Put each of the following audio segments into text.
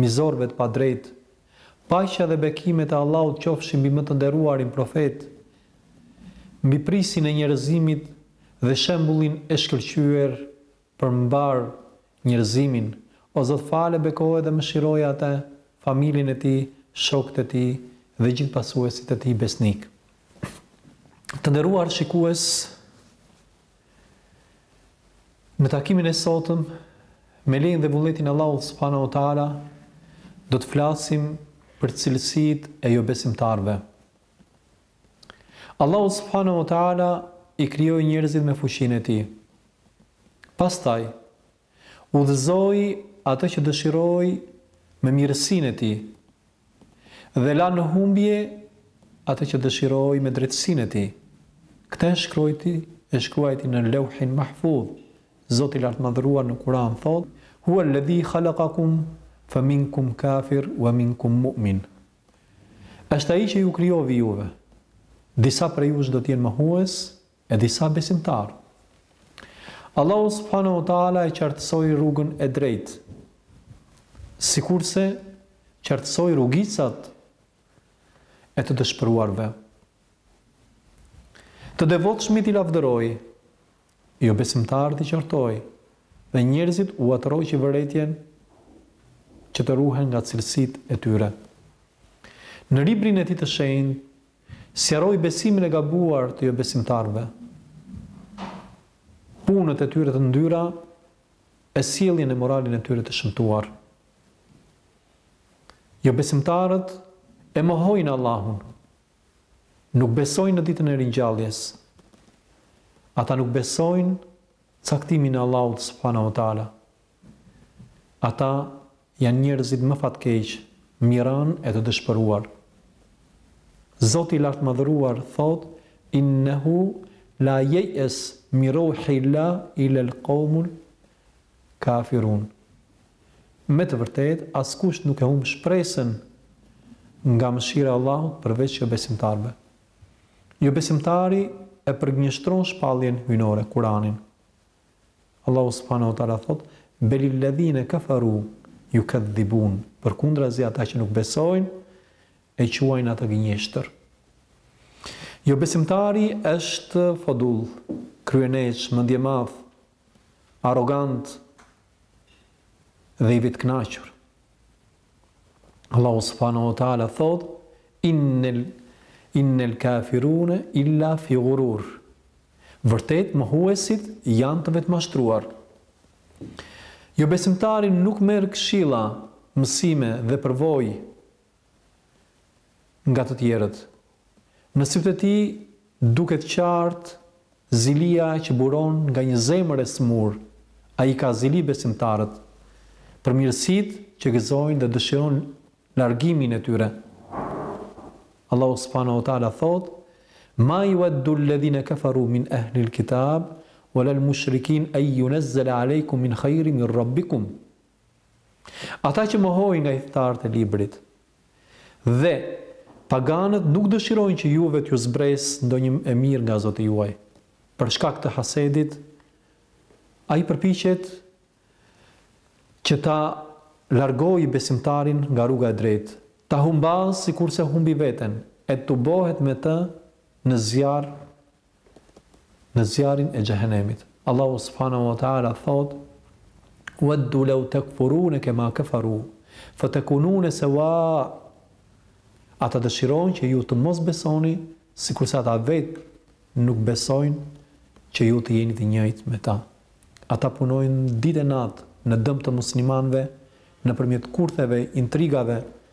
Mizorëve të padrejtë, paqja dhe bekimet e Allahut qofshin mbi më të nderuarin Profet, mbi prisin e njerëzimit dhe shembullin e shkëlqyer për mbarë njerëzimin. O Zot fale bekoje dhe mëshiroje atë, familjen e tij, shokët e tij dhe gjithë pasuesit e tij besnikë. Të nderuar shikues, Në takimin e sotëm, me lejen dhe vullnetin e Allahut subhanahu wa taala, do të flasim për cilësitë e jobesimtarëve. Allahu subhanahu wa taala i krijoi njerëzit me fuqinë e tij. Pastaj, udhëzoi atë që dëshiroi me mirësinë e Tij dhe la në humbje atë që dëshiroi me drejtësinë e Tij. Këtë e shkruajti, e shkruajti në Lewhin Mahfudh. Zoti i Lartmadhëruar në Kuran thotë, Huwa ledhi khalaqakum fa minkum kafir wa minkum mu'min. Është Ai që ju krijoi juve. Disa prej jush do të jenë mohues E disa besimtarë. Allahu subhanahu wa taala e qartësoi rrugën e drejtë, sikurse qartësoi rrugicat e të dëshpëruarve. Të devotshmit i lavdëroi, jobesimtarët i qortoi, dhe njerëzve ua tërhoqi vërejtjen që të ruhen nga cilësitë e tyre. Në librin e tij të shenjtë Sqaroi besimin e gabuar të jobesimtarëve, punët e tyre të ndyra e sjelljen e moralin e tyre të shëmtuar. Jobesimtarët e mohojnë Allahun, nuk besojnë në ditën e ringjalljes. Ata nuk besojnë caktimin e Allahut subhanahu wa taala, Ata janë njerëzit më fatkeq mjeran e të dëshpëruar. Zoti i Lartmadhëruar thotë, Innehu la yej'es min rouhi llah ilel koumul kafirun. Me të vërtetë, askush nuk e humb shpresën nga mëshira e Allahut përveç jobesimtarëve. Jobesimtari e përgënjeshtron shpalljen hyjnore, Kuranin. Allahu subhanahu wa taala thotë, Belilladhine keferu yukadhibun, përkundrazi ata që nuk besojnë e quajnë atë gënjeshtër. Jobesimtari është fodull, kryeneç, mendjemadh, arrogant dhe i vetëkënaqur. Allahu subhanahu wa taala thot inil kafirune illa fi ghurur. Vërtet mohuesit janë të vetëmashtruar. Jobesimtari nuk merr këshilla, mësime dhe përvojë nga të tjerët. Në sytë e tij duket qartë zilia që buron nga një zemër e sëmurë. Ai i ka zili besimtarët për mirësitë që gëzojnë dhe dëshiron largimin e tyre. Allahu subhanahu wa ta'ala thotë, Ma yawaddu alladhina kafaru min ahli al-kitab wala al-mushrikin an yunazzala alejkum min khajrin min Rabbikum. Ata që mohojnë nga ithtarët e librit dhe paganët nuk dëshirojnë që juve t'ju zbresë ndonjë e mirë nga Zoti juaj. Për shkak të hasedit, ai përpiqet që ta largojë besimtarin nga rruga e drejtë, ta humbasë sikurse humbi veten e të bëhet me të në zjarr në zjarrin e Xhehenemit. Allahu subhanehu ve teala thotë, Weddu lew tekfurune kema kefaru, fetekunune sewaa, Ata dëshirojnë që ju të mos besoni, sikurse ata vetë nuk besojnë që ju të jeni të njëjtë me ta. Ata punojnë ditë e natë në dëm të muslimanëve nëpërmjet kurtheve, intrigave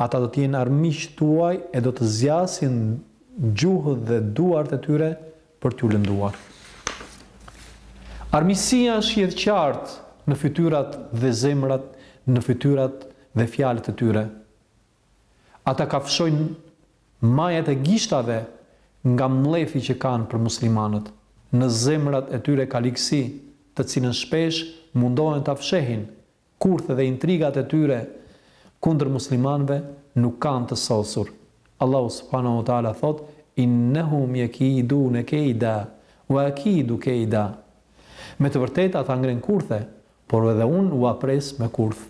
Ata do të jenë armiq tuaj e do të zgjasin gjuhët dhe duart e tyre për t'ju lënduar. Armiqësia shihet qartë në fytyrat dhe zemrat, në fytyrat dhe fjalët e tyre. Ata kafshojnë majat e gishtave nga mllefi që kanë për muslimanët. Në zemrat e tyre ka ligësi, të cilën shpesh mundohen ta fshehin, Kurthet dhe intrigat e tyre kundër muslimanëve nuk kanë të sosur. Allahu subhanehu ve teala thotë, Innehum yekidune keyda, wa akidu keyda. Me të vërtetë ata ngrenë kurthe, por edhe unë ua pres me kurth.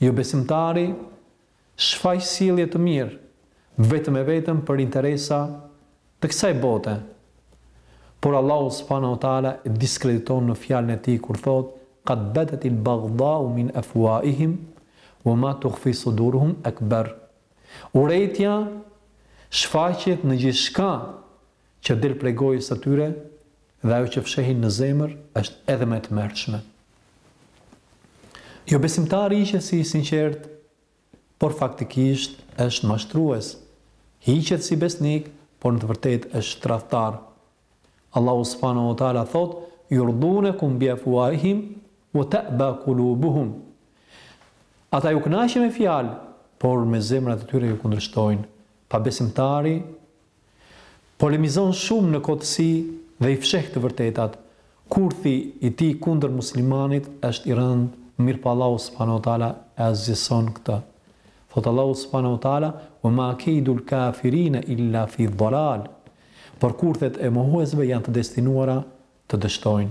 Jobesimtari Shfaq sjellje të mirë, vetëm e vetëm për interesa të kësaj bote. Por Allahu subhanahu wa ta'ala e diskrediton në fjalën e Tij kur thotë, Qad badat il baghdha'u min afwahihim wa ma tukhfi suduruhum akbar. Urrejtja shfaqet në gjithçka që del prej gojës së tyre dhe ajo që fshehin në zemër është edhe më e tmerrshme. Jobesimtari hiqet si i sinqertë, por faktikisht është mashtrues. Hiqet si besnik, por në të vërtetë është tradhtar. Allahu subhanahu wa ta'ala thotë, Yurdunakum bi afwahihim wa ta'ba qulubuhum. Ata ju kënaqin me fjalë, por me zemrat e tyre ju kundërshtojnë. Pabesimtari Polemizon shumë në kotësi dhe i fsheh të vërtetat. Kurthi i tij kundër muslimanit është i rëndë, mirëpo Allahu subhanehu teala e asgjëson këtë. Thotë Allahu subhanehu teala, "Wa ma keidul kafirina illa fi dhalal", Por kurthet e mohuesve janë të destinuara të dështojnë.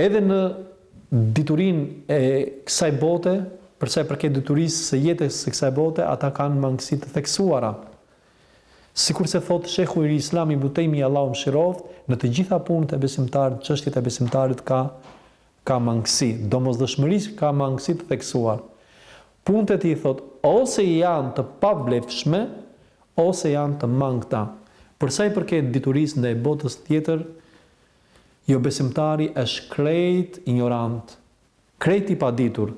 Edhe në diturinë e kësaj bote, për sa i përket diturisë së jetës së kësaj bote, ata kanë mangësi të theksuara. Sikurse thotë Shejhul Islam Ibn Tejmija Allahu mëshiroftë, në të gjitha punët e besimtarit, çështjet e besimtarit ka ka mangësi, domosdoshmërisht ka mangësi të theksuar. Punët e tij, thotë, ose janë të pavlefshme, ose janë të mangëta. Për sa i përket diturisë ndaj botës tjetër, jobesimtari është krejt injorant, krejt i paditur.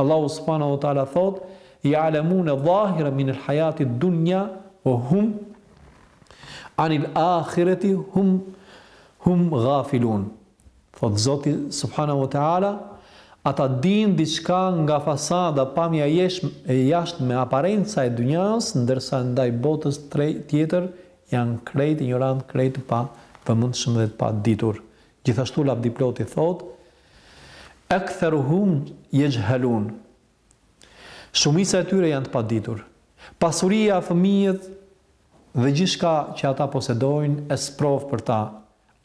Allahu subhanahu wa ta'ala thotë, Ja'lemune zahiren minel hajatid dunja, wa hum anil ahireti hum ghafilun. Thotë Zoti subhanahu wa ta'ala, Ata dinë diçka nga fasada, pamja e jashtme, aparenca e dynjasë, ndërsa ndaj botës tjetër janë krejt injorantë, krejt të pavëmendshëm dhe të paditur. Gjithashtu Lavdiploti thotë, Aktharuhum yajhalun, Shumica e tyre janë të paditur. Pasuria, fëmijët, Dhe gjithçka që ata posedojnë është sprovë për ta.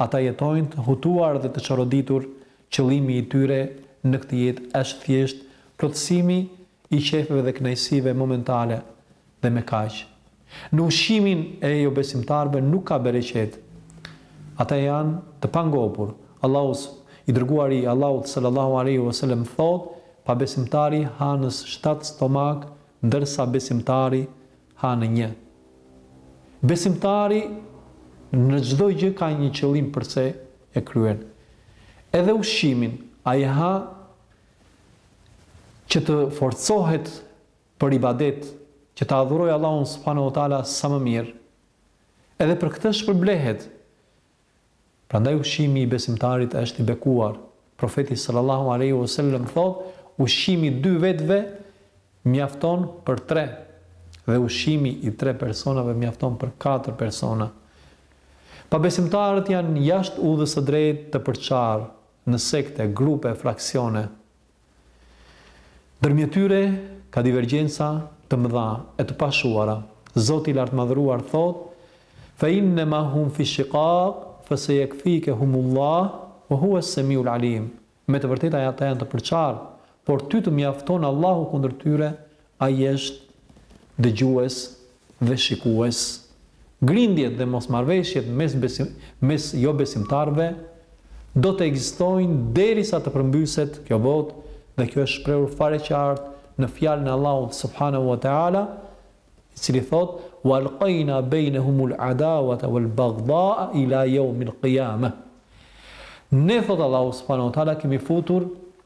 Ata jetojnë të hutuar dhe të çoroditur, qëllimi i tyre në këtë jetë është thjesht plotësimi i qejfeve dhe kënaqësive momentale dhe me kaq. Në ushqimin e jobesimtarëve nuk ka bereqet. Ata janë të pangopur. Allahu s. I Dërguari i Allahut sallallahu alejhi ue selem thotë, Pabesimtari ha në shtatë stomakë, ndërsa besimtari Ha në një. Besimtari në çdo gjë ka një qëllim përse e kryen. Edhe ushqimin ai e ha që të forcohet për ibadet, që të adhurojë Allahun subhanahu wa taala sa më mirë. Edhe për këtë shpërblehet Prandaj ushqimi i besimtarit është i bekuar. Profeti sallallahu alejhi ue sellem thotë, Ushqimi i dy vetëve mjafton për tre, dhe ushqimi i tre personave mjafton për katër persona. Pabesimtarët janë jashtë udhës së drejtë të përçarë në sekte, grupe e fraksione. Ndërmjet tyre ka divergjenca të mëdha e të pashuara. Zoti i Lartmadhëruar thotë, Fe innema hum fi shiqaq, fe se jekfikehumullah, wa huwa es-semi'u al-alim. Me të vërtetë ata janë të përçarë, por ty të mjafton Allahu kundër tyre, Ai është dëgjues dhe shikues. Grindjet dhe mosmarrëveshjet mes jobesimtarëve do të ekzistojnë derisa të përmbyset kjo botë dhe kjo është shprehur fare qartë në fjalën e Allahut subhanehu ua teala, i cili thotë, Wa alqaina bejnehumul adawata wal baghdha'a ila jaumil qiyamah. Ne, thotë Allahu subhanehu ua teala, kemi futur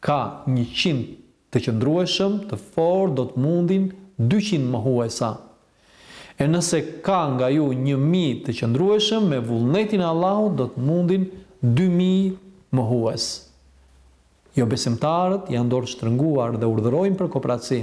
Ka njëqind të qëndrueshëm të fortë do të mundin dyqind mohuesa. E nëse ka nga ju një mijë të qëndrueshëm me vullnetin e Allahut do të mundin dy mijë mohues. Jobesimtarët janë dorështrënguar dhe urdhërojnë për koprraci.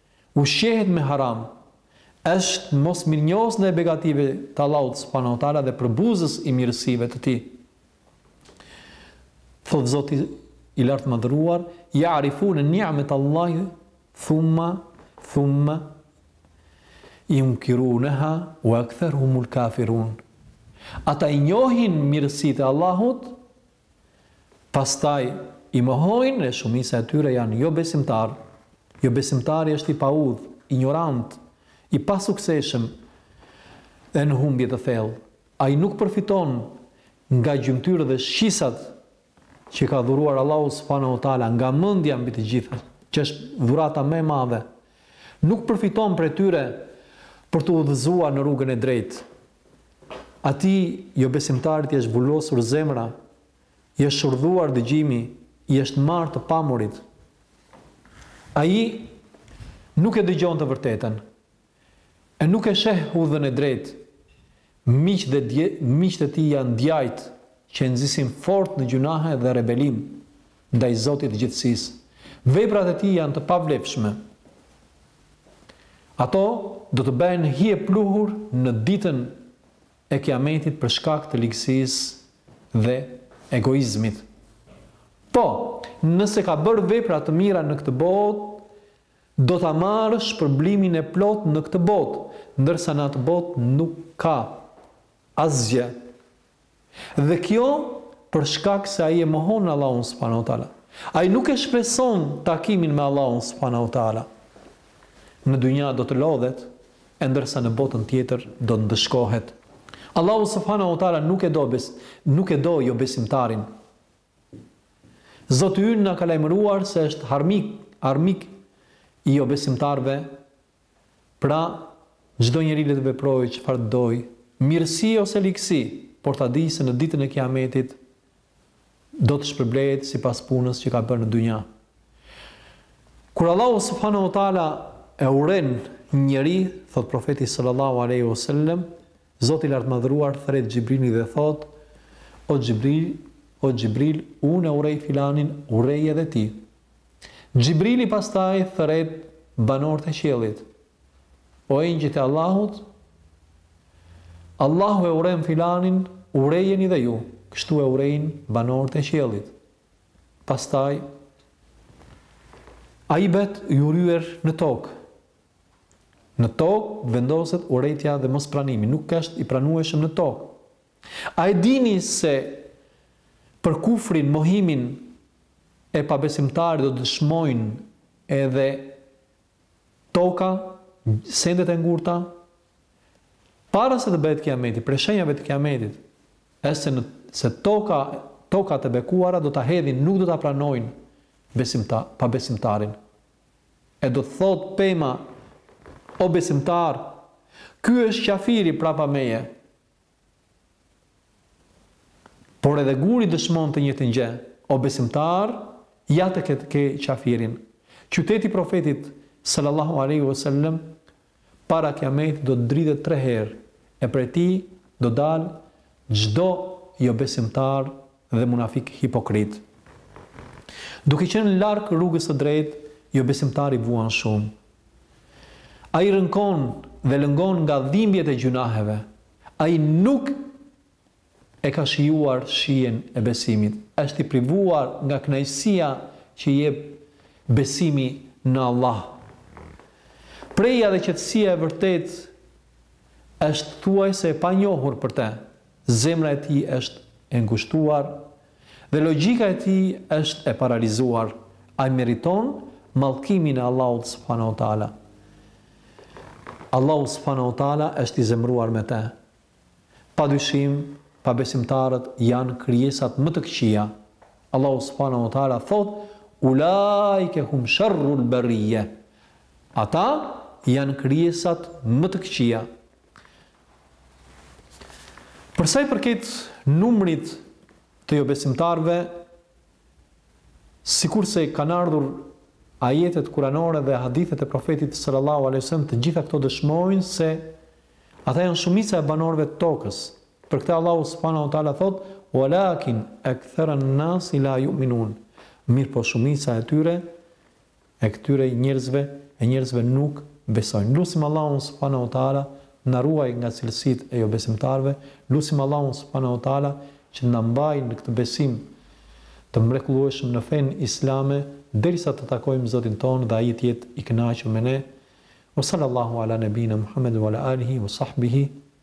ushqehet me haram, është mosmirënjohës ndaj begative të Allahut subhanahu wa taala dhe përbuzës i mirësive të Tij. Thotë Zoti i Lartmadhëruar, Ya'rifune ni'mete Allahi thumma thumma yunkirunaha wa aktharuhumul kafirun. Ata i njohin mirësitë e Allahut, Pastaj i mohojnë e shumica e tyre janë jobesimtarë. Jobesimtari është i paudhë, injorant, i pasuksesshëm e në humbje të thellë. Ai nuk përfiton nga gjymtyrët dhe shqisat që i ka dhuruar Allahu subhanahu wa ta'ala, nga mendja mbi të gjitha, që është dhurata më e madhe. Nuk përfiton prej tyre për t'u udhëzuar në rrugën e drejtë. Atij jobesimtarit i është vulosur zemra, i është shurdhuar dëgjimi, i është marrë të pamurit. Ai nuk e dëgjon të vërtetën e nuk e sheh udhën e drejtë. Miqtë dhe dje, miqtë e tij janë djajtë që e nxisin fort në gjynahe dhe rebelim. ndaj Zotit të gjithësisë. Veprat e tij janë të pavlefshme. Ato do të bëhen hi e pluhur në ditën e Kiametit për shkak të ligësisë dhe egoizmit. Po, nëse ka bërë vepra të mira në këtë botë, do ta marrë shpërblimin e plotë në këtë botë, ndërsa në atë botë nuk ka asgjë. Dhe kjo për shkak se ai e mohon Allahun subhanahu wa taala. Ai nuk e shpreson takimin me Allahun subhanahu wa taala. Në dynja do të lodhet, e ndërsa në botën tjetër do të ndëshkohet. Allahu subhanahu wa taala nuk e do bes, nuk e do jobesimtarin. Zoti ynë na ka lajmëruar se është harmik, armik i jobesimtarëve Pra, çdo njeri le të veprojë çfarë të dojë, mirësi ose ligësi, por ta dijë se në Ditën e Kiametit do të shpërblehet sipas punës që ka bërë në dynja. Kur Allahu subhanahu wa taala e urren një njeri, thotë Profeti sallallahu alaihi wasallam, Zoti i Lartmadhëruar thërret Xhibrilin dhe thotë, O Xhibril, o Xhibril, unë e urrej filanin, urreje edhe ti. Xhibrili pastaj thërret banorët e qiellit, O engjëjt e Allahut, Allahu e urren filanin, urrejeni dhe ju! Kështu e urrejnë banorët e qiellit. Pastaj, ai bëhet i urryer në tokë. Në tokë vendoset urrejtja dhe mospranimi, nuk është i pranueshëm në tokë. A e dini se për kufrin, mohimin, e pabesimtarit do të dëshmojnë edhe toka, sendet e ngurta? Para se të bëhet Kiameti, prej shenjave të Kiametit është se në, se toka, tokat e bekuara do ta hedhin, nuk do ta pranojnë besimta, pabesimtarin. E do të thotë pema o besimtar, ky është qafiri prapa meje, Por edhe guri dëshmon të njëjtën gjë, O besimtar, ja të, këtu ke qafirin. Qyteti i Profetit, sallallahu alejhi ve sellem, para Kiametit do të dridhet tre herë, e prej tij do dalë çdo jobesimtar dhe munafik hipokrit. Duke qenë larg rrugës së drejtë, jobesimtari vuan shumë. Ai rënkon dhe lëngon nga dhimbjet e gjynaheve. Ai nuk e ka shijuar shijen e besimit. Është i privuar nga kënaqësia që jep besimi në Allah. Prehja dhe qetësia e vërtetë është thuajse e panjohur për të. Zemra e tij është e ngushtuar dhe logjika e tij është e paralizuar. Ai meriton mallkimin e Allahut subhanahu wa ta'ala. Allahu subhanahu wa ta'ala është i zemëruar me të. Padyshim, pabesimtarët janë krijesat më të këqija. Allahu subhanahu wa ta'ala thotë: "Ulaike hum sharrul bariyya." Ata janë krijesat më të këqija. Për sa i përket numrit të jobesimtarëve, sikurse kanë ardhur ajetet kuranore dhe hadithet e profetit sallallahu alaihi wasallam, të gjitha këto dëshmojnë se ata janë shumica e banorëve të tokës. Për këtë Allahu subhanahu wa taala thotë: "Walakin aktharan nas la yu'minun." Mirëpo shumica e tyre e këtyre njerëzve e njerëzve nuk besojnë lusim Allahun subhanahu wa taala të na ruajë nga cilësitë e jobesimtarëve lusim Allahun subhanahu wa taala që të na mbajë në këtë besim të mrekullueshëm në fenë islame derisa të takojmë Zotin tonë dhe ai të jetë i kënaqur me ne wa sallallahu ala nebijina Muhammedin wa ala alihi wa sahbihi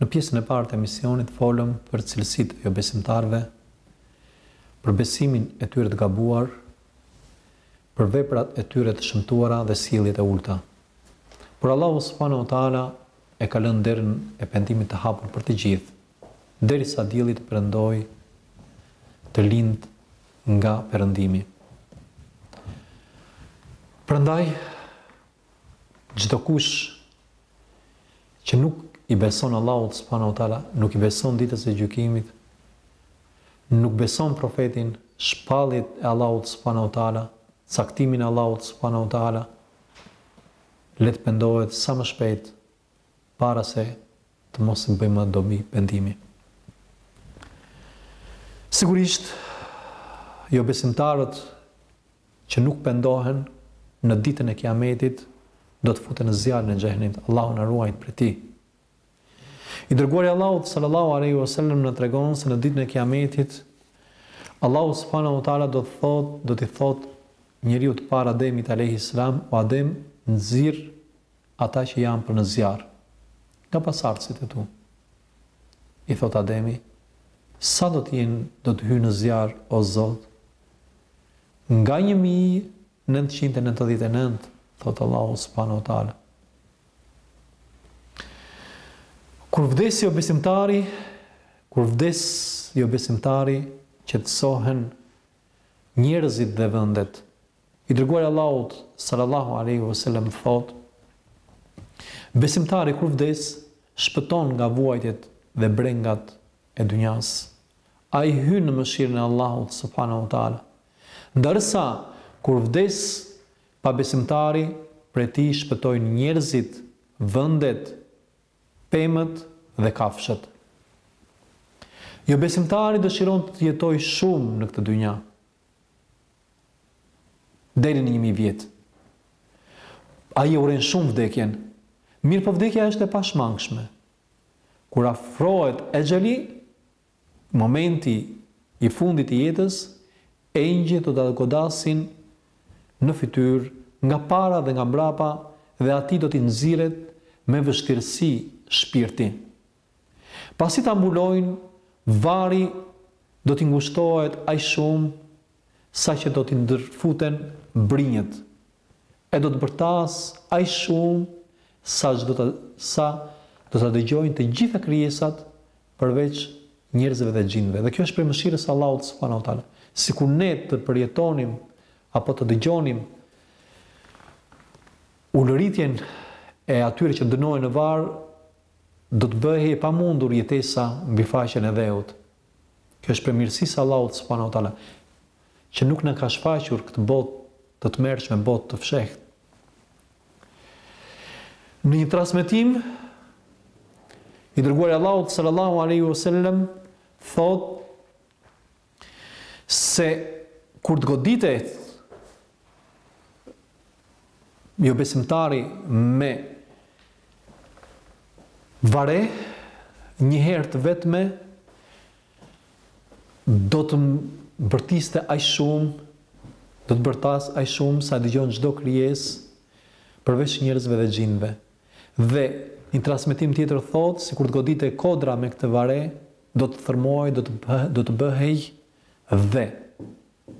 Në pjesën e parë të emisionit folëm për cilësitë e jobesimtarëve, për besimin e tyre të gabuar, për veprat e tyre të shëmtuara dhe sjelljet e ulëta. Por Allahu subhanahu wa taala e ka lënë derën e pendimit të hapur për të gjithë, derisa dielli të perëndojë të lindë nga perëndimi. Prandaj, Çdokush që nuk i beson Allahut subhanahu wa taala, nuk i beson ditës së gjykimit, nuk beson profetin, shpalljet e Allahut subhanahu wa taala, caktimin e Allahut subhanahu wa taala, le të pendohet sa më shpejt para se të mos i bëjë më dobi pendimi. Sigurisht, jobesimtarët që nuk pendohen në Ditën e Kiametit do të futen në zjarrin e Xhehenimit, Allahu na ruajt prej tij. I dërguari i Allahut sallallahu alaihi wasallam na tregon se në Ditën e Kiametit Allahu subhanahu wa taala do të thotë, do t'i thotë njeriut të parë Ademit alaihi salam, o Adem, nxirr Ata që janë për në zjarr, nga pasardhësit e tu. I thotë Ademi, Sa do të jenë, do të hyjnë në zjarr, o Zot? Nga një mijë, nëntëqind e nëntëdhjetë e nëntë, thotë Allahu subhanahu wa taala. Kur vdes jobesimtari, kur vdes jobesimtari, qetësohen njerëzit dhe vendet. I Dërguari i Allahut, sallallahu alejhi ve selem, thotë, Besimtari kur vdes, shpëton nga vuajtjet dhe brengat e dynjasë. Ai hyn në mëshirën e Allahut, subhanahu wa ta'ala. Ndërsa, kur vdes pabesimtari, prej tij shpëtojnë njerëzit, vendet, pemët dhe kafshët. Jobesimtari dëshiron të jetojë shumë në këtë dynja. Deri në një mijë vjet. Ai e urren shumë vdekjen, mirëpo vdekja është e pashmangshme. Kur afrohet exheli, momenti i fundit i jetës, engjëjt do ta godasin në fytyrë nga para dhe nga mbrapa dhe atij do t'i nxirret me vështirësi shpirti. Pasi ta mbulojnë, varri do t'i ngushtohet aq shumë sa që do t'i ndërfuten brinjët e do të bërtasë aq shumë sa që do t sa do ta dëgjojnë të gjitha krijesat përveç njerëzve dhe xhindëve. Dhe kjo është prej mëshirës së Allahut subhanahu wa taala. Sikur ne të përjetonim apo të dëgjonim ulëritjen e atyre që dënohen në varr, Do të bëhej e pamundur jetesa mbi faqen e dheut. Kjo është prej mirësisë së Allahut subhanahu wa ta'ala, që nuk na ka shfaqur këtë botë të tmerrshme, botë të fshehtë. Në një transmetim, i dërguari i Allahut sallallahu alaihi wasallam thotë Se kur të goditet jobesimtari me vare, një herë të vetme do të bërtiste aq shumë, do të bërtasë aq shumë sa e dëgjon çdo krijesë përveç njerëzve dhe xhindëve. Dhe, një transmetim tjetër thotë, sikur të goditej kodra me këtë vare, do të thërrmohej, do të, do të bëhej dhe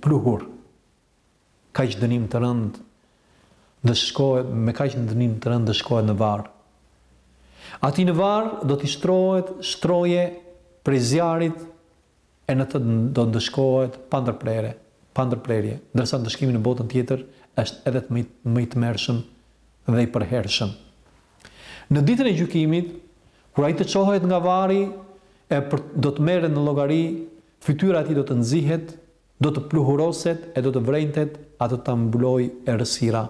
pluhur. Kaq dënim të rëndë ndëshkohet, me kaq dënim të rëndë ndëshkohet në varr. Atij në varr do t'i shtrohet shtroje prej zjarrit e në të do ndëshkohet pa ndërprere, pa ndërprerje, ndërsa ndëshkimi në botën tjetër është edhe më i, më i tmerrshëm dhe i përhershëm. Në Ditën e Gjykimit, kur ai të çohet nga varri e për, do të merret në llogari, fytyra e tij do të nxihet, do të pluhuroset e do të vrenjtet e do ta mbulojë errësira.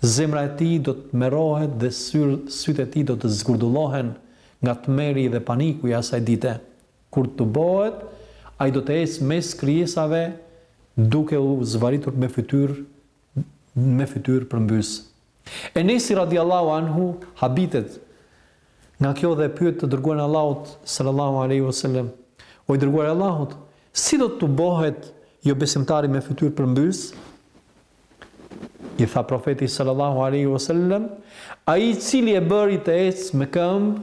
Zemra e tij do të tmerrohet dhe syr, sytë e tij do të zgurdullohen nga tmerri dhe paniku i asaj dite. Kur tubohet, ai do të ecë mes krijesave duke u zvarritur me fytyrë me fytyrë përmbys. Enesi radijallahu anhu habitet nga kjo dhe e pyet të dërguarin e Allahut sallallahu alaihi wasallam, O i dërguari i Allahut, si do të tubohet jobesimtari me fytyrë përmbys? I tha profeti sallallahu alaihi wasallam, ai i cili e bëri të ecë me këmbë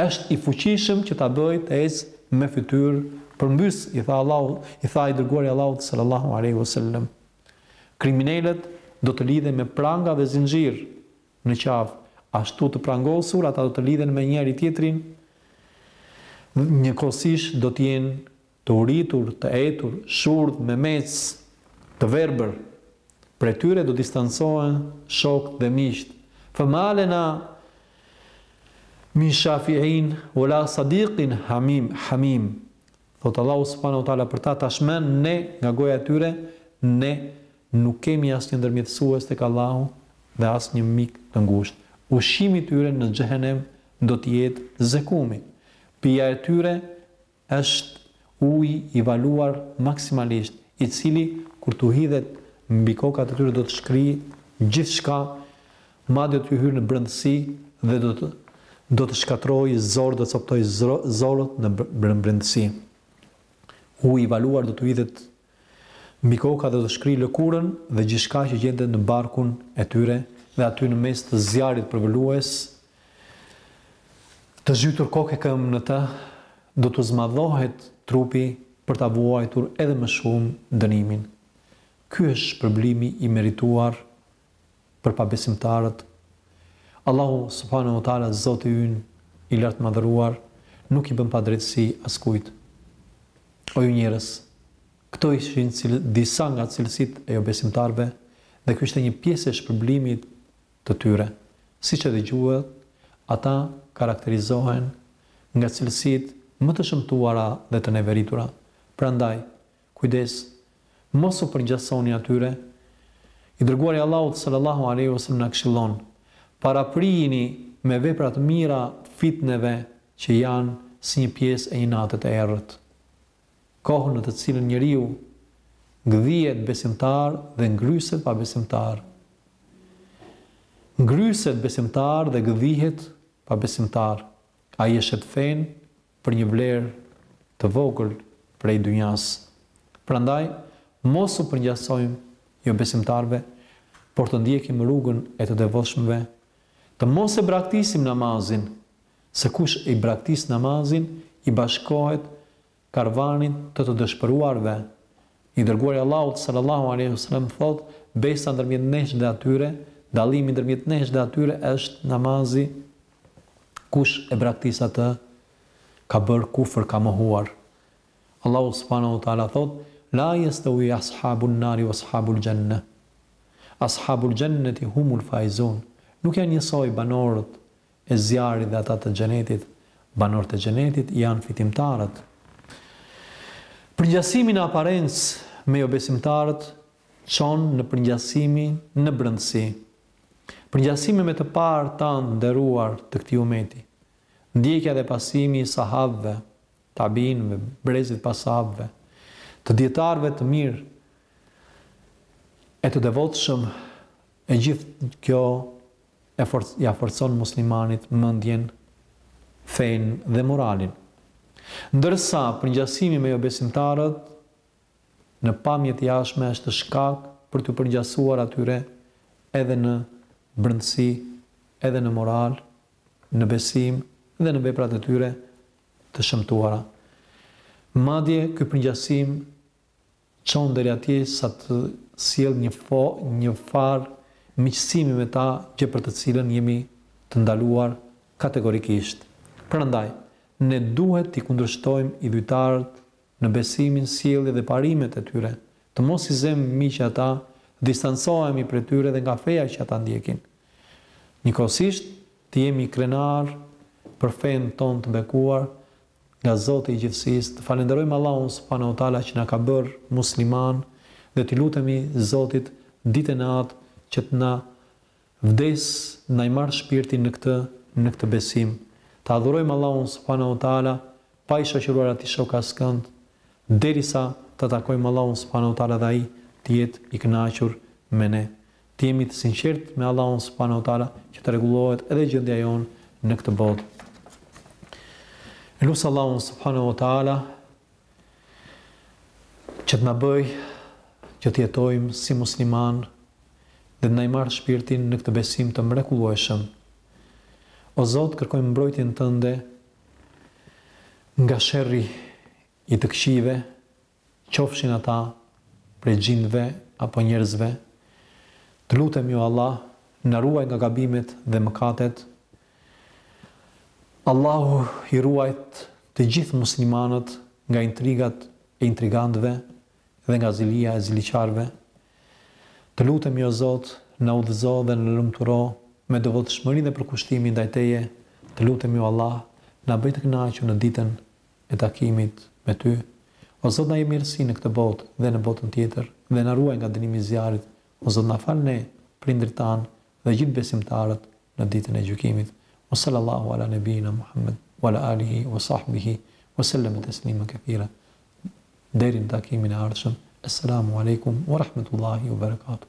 Është i fuqishëm që ta bëjë të ecë me fytyrë përmbys, i tha Allahu, i tha i Dërguari i Allahut sallallahu alejhi ue sellem. Kriminelët do të lidhen me pranga dhe zinxhirë në qafë, ashtu të prangosur ata do të lidhen me njëri-tjetrin, njëkohësisht do të jenë të uritur, të etur, shurdh, memecë, të verbër. Prej tyre do distancohen shokë dhe miqtë. Fema lena min shafi'in wa la sadiqin hamim, hamim. Thotë Allahu subhanahu wa ta'ala për ta, tashmë ne, nga goja e tyre, ne nuk kemi asnjë ndërmjetësues tek Allahu dhe asnjë mik të ngushtë. Ushqimi i tyre në xhehenem do të jetë zekumi. Pija e tyre është ujë i valuar maksimalisht, i cili kur t'u hidhet mbi kokat e tyre do të shkrijë gjithçka, madje do të hyjë në brendësi dhe do të do të shkatërrojë zorrë, do të copëtojë zorrët në brendësi. Uji i valuar do t'u hidhet mbi koka dhe do të shkrijë lëkurën dhe gjithçka që gjendet në barkun e tyre dhe aty në mes të zjarrit përvëlues të zhytur kokë e këmbë në të, do t'u zmadhohet trupi për ta vuajtur edhe më shumë dënimin. Ky është shpërblimi i merituar për pabesimtarët. Allahu subhanehu ve teala, Zoti ynë i Lartmadhëruar, nuk i bën padrejtësi askujt. O ju njerëz! Këto ishin disa nga cilësitë e jobesimtarëve dhe ky ishte një pjesë e shpërblimit të tyre. Siç e dëgjuat, ata karakterizohen nga cilësitë më të shëmtuara dhe të neveritura. Prandaj, kujdes, mos u përngjasoni atyre. I Dërguari i Allahut sallallahu alejhi ve sellem na këshillon, Paraprijini me vepra të mira fitneve që janë si një pjesë e një nate të errët. kohën në të cilën njeriu gdhihet besimtar dhe ngryset pabesimtar. Ngryset besimtar dhe gdhihet pabesimtar, ai e shet fenë për një vlerë të vogël prej dunjasë. Prandaj, mos u përngjasojmë jobesimtarëve, por të ndjekim rrugën e të devotshmëve, të mos e braktisim namazin, se kush e braktis namazin, i bashkohet karvanit të të dëshpëruarve. I Dërguari i Allahut, sallallahu alejhi ve selem, thotë, Besa ndërmjet nesh dhe atyre, dallimi ndërmjet nesh dhe atyre është namazi, kush e braktis atë, ka bërë kufër, ka mohuar. Allahu subhanehu ve teala thotë, La yestawi ashabun nari wa ashabul xhenneh, Ashabul xhenneti humul faizun, Nuk janë njësoj banorët e zjarrit dhe ata të xhenetit, banorët e xhenetit, janë fitimtarët. Përngjasimi në aparencë me jobesimtarët çon në përngjasim në brendësi. Përngjasimi me të parët tanë të nderuar të këtij umeti, ndjekja dhe pasimi i sahabëve, tabiinëve, brezit pas sahabëve, të dijetarëve të mirë e të devotshëm, e gjithë kjo e forc, ia forcon muslimanit mendjen, fenë dhe moralin. Ndërsa përngjasimi me jobesimtarët në pamje të jashtme është shkak për t'u përngjasuar atyre edhe në brendësi, edhe në moral, në besim dhe në veprat e tyre të shëmtuara. Madje ky përngjasim Çon deri atje sa të sjellë një, një farë miqësimi me ta gjë për të cilën jemi të ndaluar kategorikisht. Prandaj, ne duhet t'i kundërshtojmë idhujtarët në besimin, sjelljet dhe parimet e tyre, të mos i zëmë miq ata, distancohemi prej tyre dhe nga feja që ata ndjekin. Njëkohësisht, të jemi krenarë për fenë tonë të bekuar nga Zoti i gjithësisë, të falënderojmë Allahun subhanahu wa ta'ala që na ka bërë muslimanë dhe t'i lutemi Zotit ditë e natë që të na vdesë, na i marrë shpirtin në këtë, në këtë besim. Ta adhurojmë Allahun subhanahu wa ta'ala pa i shoqëruar atij shok askënd, derisa ta takojmë Allahun subhanahu wa ta'ala dhe ai të jetë i kënaqur me ne. Të jemi të sinqertë me Allahun subhanehu teala që të rregullohet edhe gjendja jonë në këtë botë. E lus Allahun subhanehu teala që të na bëjë që të jetojmë si muslimanë dhe të na i marrë shpirtin në këtë besim të mrekullueshëm. O Zot, kërkojmë mbrojtjen tënde nga sherri i të këqijve, qofshin ata prej xhindëve apo njerëzve, të lutem o Allah na ruaj nga gabimet dhe mëkatet, Allahu i ruajttë të gjithë muslimanët nga intrigat e intrigantëve dhe nga zilia e ziliqarëve, të lutem o Zot na udhëzo dhe na lumturo me devotshmëri dhe përkushtim ndaj Teje, të lutem o Allah na bëj të kënaqur në ditën e takimit me Ty. O Zot na jep mirësi në këtë botë dhe në botën tjetër dhe na ruaj nga dënimi i zjarrit. O Zot na fal ne, prindërit tanë dhe gjithë besimtarët në ditën e gjykimit. Wa Sallallahu ala Nebijina Muhammed wa ala alihi wa sahbihi wa selleme teslimen kethira Deri në takimin e ardhshëm. Esselamu alejkum wa rahmetullahi wa berekatuh.